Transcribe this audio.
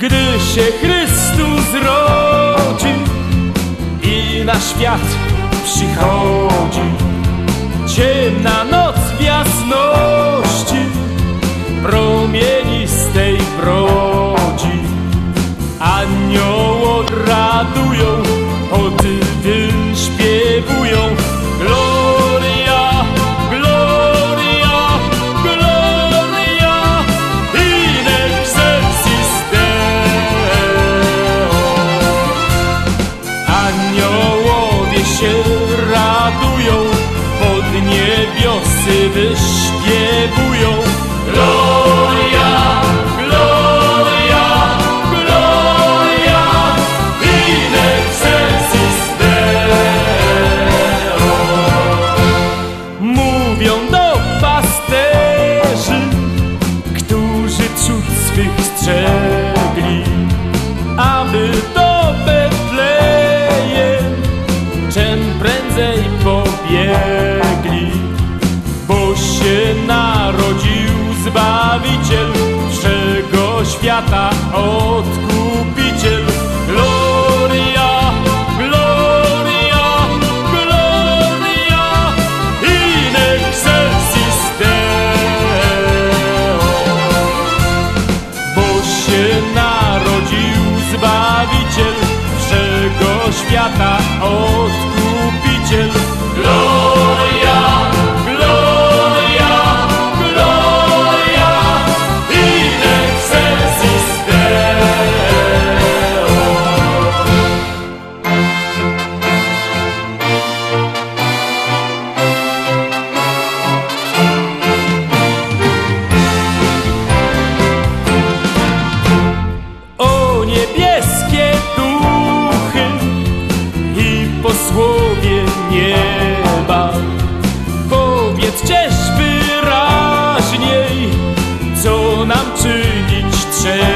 się Chrystus rodzi i na świat przychodzi. Ciemna yeah Odkupiciel. Gloria, gloria, gloria in excelsis bo się narodził Zbawiciel wszego świata, Odkupiciel. powiedz czyż wyraźniej, co nam czynić trzeba.